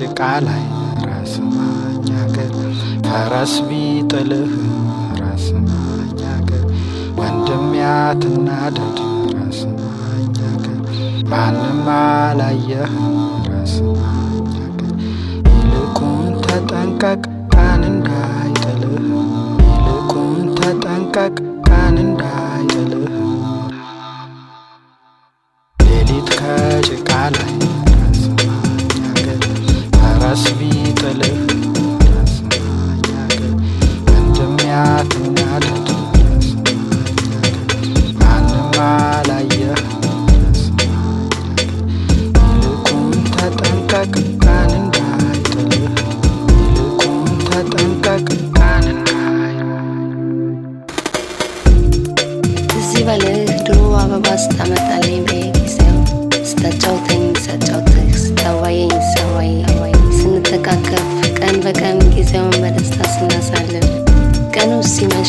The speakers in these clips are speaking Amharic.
ከጭቃ ላይ ራስ ማኛገር ፈረስ ቢጥልህ ራስ ማኛገር ወንድም ያትናደድ ራስ ማኛገር ማንም አላየህ ራስ ማኛገር ይልቁን ተጠንቀቅ ቀን እንዳይጥልህ ይልቁን ተጠንቀቅ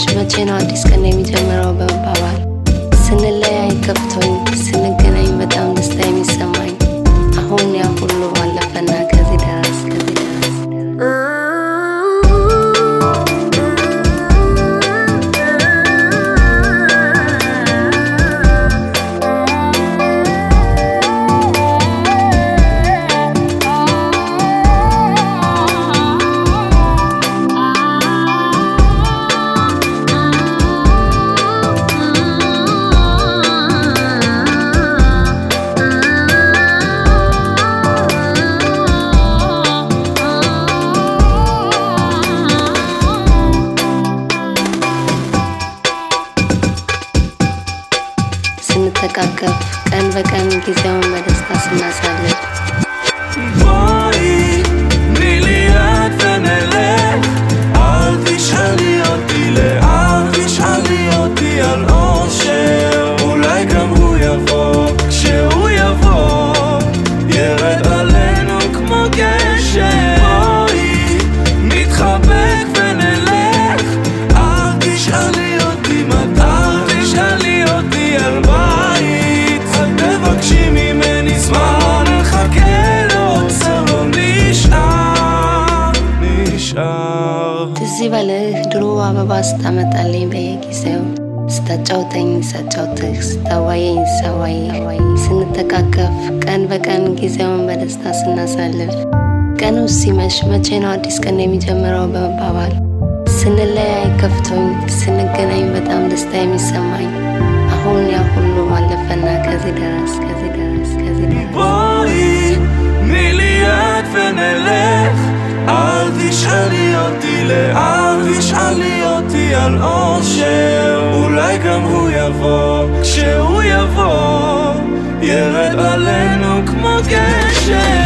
መቼ ነው አዲስ ቀን የሚጀምረው በመባባል? ስንለያይ ከፍቶኝ ስንገናኝ ስንመካከብ ቀን በቀን ጊዜውን በደስታ ስናሳልፍ Charlie. አበባ ስታመጣልኝ በየጊዜው ስታጫውተኝ ሳጫውትህ ስታዋየኝ ሳዋየ ስንተቃቀፍ ቀን በቀን ጊዜውን በደስታ ስናሳልፍ ቀኑ ሲመሽ መቼ ነው አዲስ ቀን የሚጀምረው በመባባል ስንለያይ ከፍቶኝ ስንገናኝ በጣም ደስታ የሚሰማኝ አሁን ያ ሁሉ አለፈና ከዚህ ደረስ ከዚህ ደረስ ከዚህ ደረስ Boy, nili תשאלי אותי לאן, תשאלי אותי על אושר. אולי גם הוא יבוא, כשהוא יבוא, ירד עלינו כמו גשם.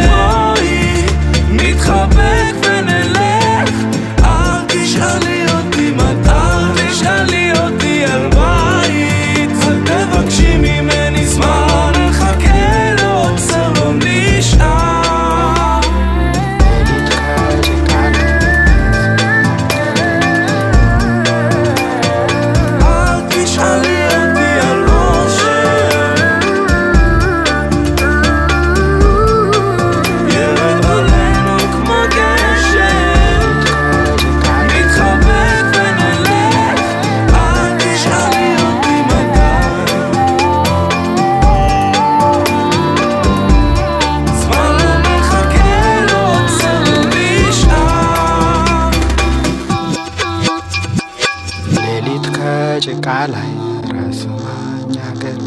ላይ ራስ ማኛገር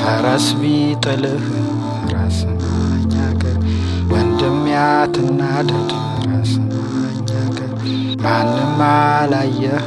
ፈረስ ቢጥልህ ራስ ማኛገር ወንድም ያትናደድ ራስ ማኛገር ማንም አላየህ